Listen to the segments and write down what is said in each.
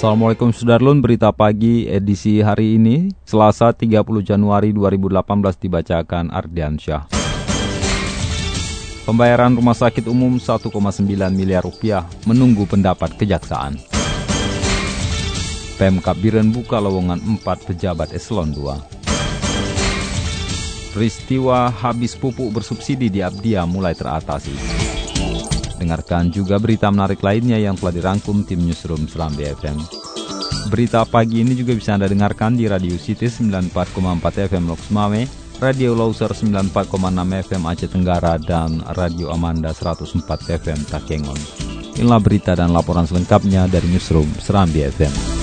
Assalamualaikum Sudarlun, berita pagi edisi hari ini, Selasa 30 Januari 2018 dibacakan Ardian Syah. Pembayaran rumah sakit umum 1,9 miliar rupiah menunggu pendapat kejaksaan. Pemkap Biren buka lowongan 4 pejabat eselon 2. Peristiwa habis pupuk bersubsidi di Abdia mulai teratasi. Dengarkan juga berita menarik lainnya yang telah dirangkum tim Newsroom Seram BFM. Berita pagi ini juga bisa Anda dengarkan di Radio City 94,4 FM Loks Mame, Radio Loser 94,6 FM Aceh Tenggara, dan Radio Amanda 104 FM Takengon. Inilah berita dan laporan selengkapnya dari Newsroom Seram BFM.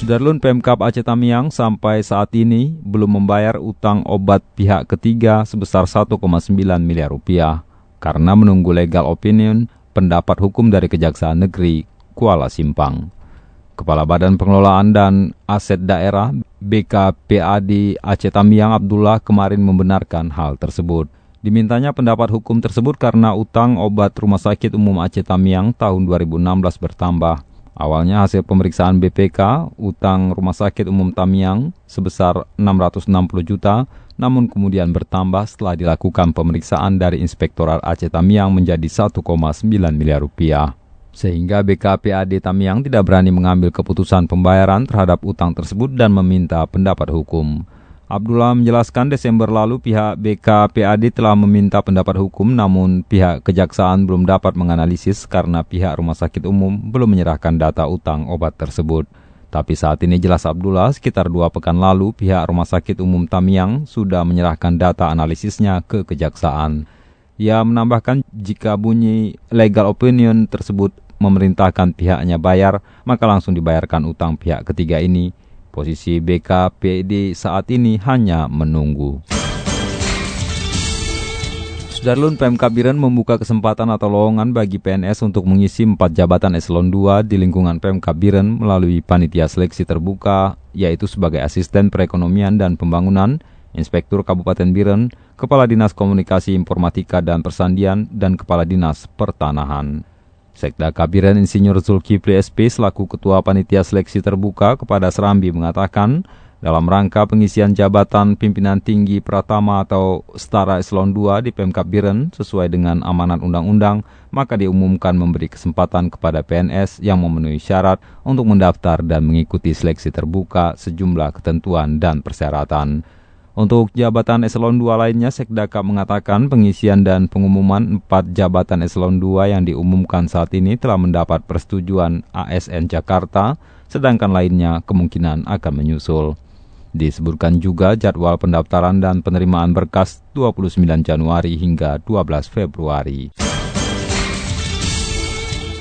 Sudarlun Pemkap Aceh Tamiang sampai saat ini belum membayar utang obat pihak ketiga sebesar 1,9 miliar rupiah karena menunggu legal opinion pendapat hukum dari Kejaksaan Negeri Kuala Simpang. Kepala Badan Pengelolaan dan Aset Daerah BKPAD Aceh Tamiang Abdullah kemarin membenarkan hal tersebut. Dimintanya pendapat hukum tersebut karena utang obat Rumah Sakit Umum Aceh Tamiang tahun 2016 bertambah Awalnya hasil pemeriksaan BPK, utang Rumah Sakit Umum Tamiang sebesar 660 juta, namun kemudian bertambah setelah dilakukan pemeriksaan dari Inspektorat Aceh Tamiang menjadi 1,9 miliar rupiah. Sehingga BKPAD Tamiang tidak berani mengambil keputusan pembayaran terhadap utang tersebut dan meminta pendapat hukum. Abdullah menjelaskan Desember lalu pihak BKPAD telah meminta pendapat hukum namun pihak kejaksaan belum dapat menganalisis karena pihak rumah sakit umum belum menyerahkan data utang obat tersebut. Tapi saat ini jelas Abdullah sekitar dua pekan lalu pihak rumah sakit umum Tamiang sudah menyerahkan data analisisnya ke kejaksaan. Ia menambahkan jika bunyi legal opinion tersebut memerintahkan pihaknya bayar, maka langsung dibayarkan utang pihak ketiga ini Posisi BKPD saat ini hanya menunggu. Sudarlun PMK Biren membuka kesempatan atau lowongan bagi PNS untuk mengisi empat jabatan eselon 2 di lingkungan PMK Biren melalui panitia seleksi terbuka, yaitu sebagai asisten perekonomian dan pembangunan, Inspektur Kabupaten Biren, Kepala Dinas Komunikasi Informatika dan Persandian, dan Kepala Dinas Pertanahan. Sekda Kabiran Insinyur Zulkifli SP selaku Ketua Panitia Seleksi Terbuka kepada Serambi mengatakan, dalam rangka pengisian jabatan pimpinan tinggi Pratama atau setara eselon 2 di Pemkap Biren sesuai dengan amanat undang-undang, maka diumumkan memberi kesempatan kepada PNS yang memenuhi syarat untuk mendaftar dan mengikuti seleksi terbuka sejumlah ketentuan dan persyaratan. Untuk jabatan eselon 2 lainnya, Sekdaka mengatakan pengisian dan pengumuman 4 jabatan eselon 2 yang diumumkan saat ini telah mendapat persetujuan ASN Jakarta, sedangkan lainnya kemungkinan akan menyusul. Disebutkan juga jadwal pendaftaran dan penerimaan berkas 29 Januari hingga 12 Februari.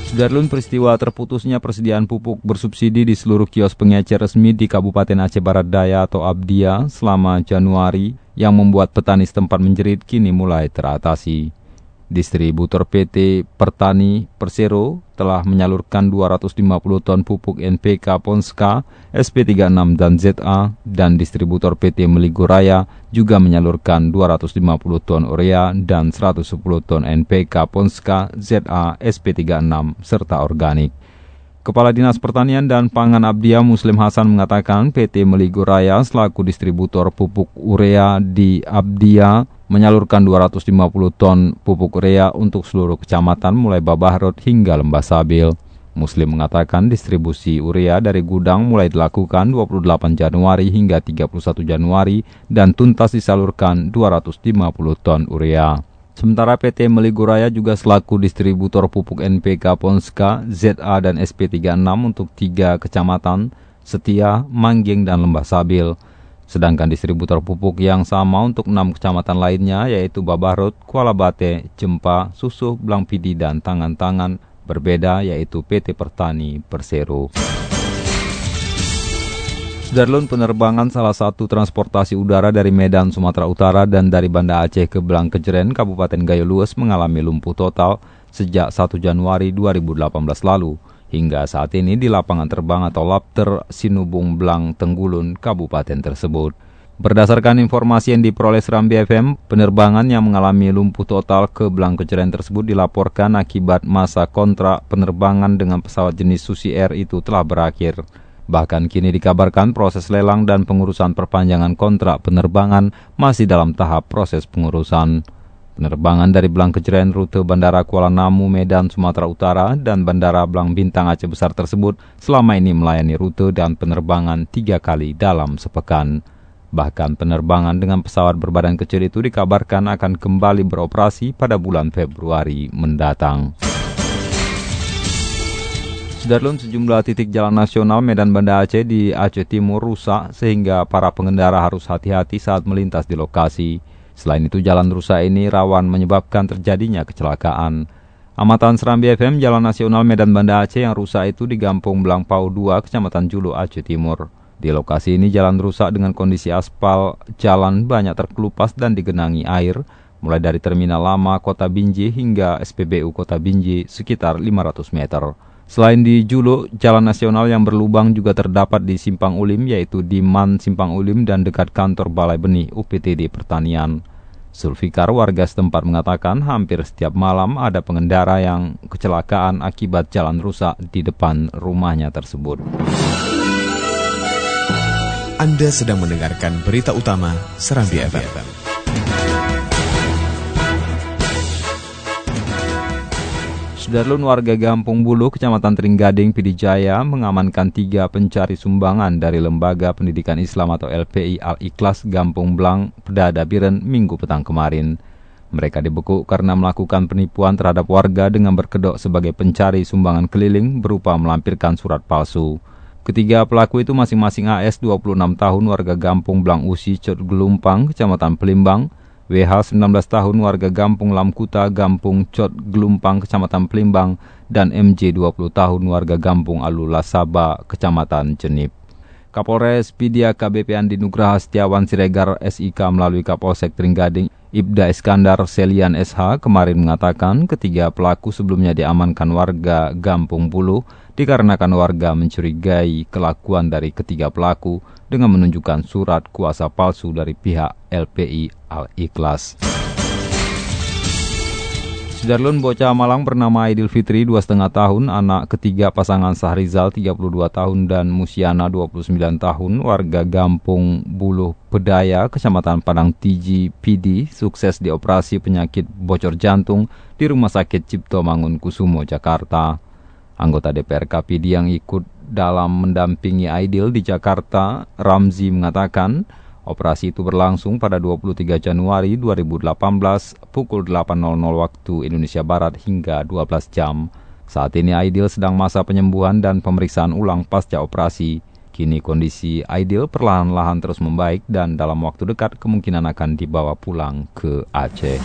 Sudarlun peristiwa terputusnya persediaan pupuk bersubsidi di seluruh kios pengecer resmi di Kabupaten Aceh Barat Daya atau Abdia selama Januari yang membuat petani setempat menjerit kini mulai teratasi. Distributor PT Pertani Persero telah menyalurkan 250 ton pupuk NPK Ponska, SP36 dan ZA, dan distributor PT Meligo Raya juga menyalurkan 250 ton urea dan 110 ton NPK Ponska, ZA, SP36, serta organik. Kepala Dinas Pertanian dan Pangan Abdia Muslim Hasan mengatakan PT Meligo Raya selaku distributor pupuk urea di Abdia menyalurkan 250 ton pupuk urea untuk seluruh kecamatan mulai Babahrot hingga Lembah Sabil. Muslim mengatakan distribusi urea dari gudang mulai dilakukan 28 Januari hingga 31 Januari dan tuntas disalurkan 250 ton urea. Sementara PT Meliguraya juga selaku distributor pupuk NPK Ponska, ZA dan SP36 untuk tiga kecamatan, Setia, Manggeng, dan Lembah Sabil. Sedangkan distributor pupuk yang sama untuk enam kecamatan lainnya yaitu Babarut, Kuala Bate, Jempa, Susuh, Blangpidi, dan Tangan-Tangan berbeda yaitu PT Pertani Persero. Sudarlun penerbangan salah satu transportasi udara dari Medan, Sumatera Utara dan dari Banda Aceh ke Kejeren, Kabupaten Gayo Lues mengalami lumpuh total sejak 1 Januari 2018 lalu. Hingga saat ini di lapangan terbang atau Lapter Sinubung Blang Tenggulun, kabupaten tersebut. Berdasarkan informasi yang diperoleh Serambi FM, penerbangan yang mengalami lumpuh total ke Blang Keceren tersebut dilaporkan akibat masa kontrak penerbangan dengan pesawat jenis Susi Air itu telah berakhir. Bahkan kini dikabarkan proses lelang dan pengurusan perpanjangan kontrak penerbangan masih dalam tahap proses pengurusan. Penerbangan dari Belang Kejeren rute Bandara Kuala Namu, Medan, Sumatera Utara dan Bandara Belang Bintang Aceh Besar tersebut selama ini melayani rute dan penerbangan tiga kali dalam sepekan. Bahkan penerbangan dengan pesawat berbadan kecil itu dikabarkan akan kembali beroperasi pada bulan Februari mendatang. Sudarlun sejumlah titik jalan nasional Medan Banda Aceh di Aceh Timur rusak sehingga para pengendara harus hati-hati saat melintas di lokasi. Selain itu jalan rusak ini rawan menyebabkan terjadinya kecelakaan. Amatan Serambi FM Jalan Nasional Medan Banda Aceh yang rusak itu di Gampung Blangpau 2, Kecamatan Julu, Aceh Timur. Di lokasi ini jalan rusak dengan kondisi aspal, jalan banyak terkelupas dan digenangi air, mulai dari Terminal Lama Kota Binji hingga SPBU Kota Binji sekitar 500 meter. Selain di Julu, jalan nasional yang berlubang juga terdapat di Simpang Ulim yaitu di Man Simpang Ulim dan dekat kantor Balai Benih UPTD Pertanian. Sulfikar warga setempat mengatakan hampir setiap malam ada pengendara yang kecelakaan akibat jalan rusak di depan rumahnya tersebut. Anda sedang mendengarkan berita utama Serambi FM. Sudarlun warga Gampung Bulu, Kecamatan Tringgading, Pidijaya mengamankan tiga pencari sumbangan dari Lembaga Pendidikan Islam atau LPI Al-Ikhlas Gampung Blang, Pedada Biren, minggu petang kemarin. Mereka dibekuk karena melakukan penipuan terhadap warga dengan berkedok sebagai pencari sumbangan keliling berupa melampirkan surat palsu. Ketiga pelaku itu masing-masing AS 26 tahun warga Gampung Blang Usi, Cot Gelumpang, Kecamatan Pelimbang, WH 19 tahun warga Gampung Lamkuta, Gampung Cot Gelumpang, Kecamatan Pelimbang, dan MJ 20 tahun warga Gampung Alula Saba, Kecamatan Cenip. Kapolres Pidia KBP Andi Nugraha Setiawan Siregar SIK melalui Kapolsek Tringgading Ibda Iskandar Selian SH kemarin mengatakan ketiga pelaku sebelumnya diamankan warga Gampung Bulu dikarenakan warga mencurigai kelakuan dari ketiga pelaku dengan menunjukkan surat kuasa palsu dari pihak LPI Al-Ikhlas. Sudarlun bocah Malang bernama Aidil Fitri 2,5 tahun, anak ketiga pasangan Sahrizal 32 tahun dan Musiana 29 tahun, warga Gampung Buluh Pedaya, Kecamatan Padang Tiji, PD, sukses dioperasi penyakit bocor jantung di Rumah Sakit Cipto Mangun Kusumo, Jakarta. Anggota DPR KPD yang ikut dalam mendampingi Aidil di Jakarta, Ramzi mengatakan, Operasi itu berlangsung pada 23 Januari 2018 pukul 8.00 waktu Indonesia Barat hingga 12 jam. Saat ini Aidil sedang masa penyembuhan dan pemeriksaan ulang pasca operasi. Kini kondisi Aidil perlahan-lahan terus membaik dan dalam waktu dekat kemungkinan akan dibawa pulang ke Aceh.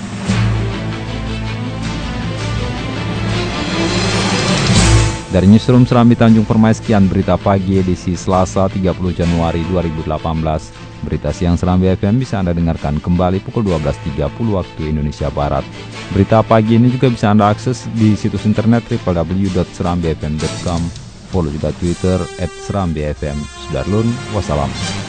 Dari Newsroom Serambi Tanjung Permai sekian berita pagi edisi Selasa 30 Januari 2018. Berita siang Serambi FM bisa Anda dengarkan kembali pukul 12.30 waktu Indonesia Barat. Berita pagi ini juga bisa Anda akses di situs internet www.serambifm.com. Follow juga Twitter at Serambi FM. Sudarlun, wassalam.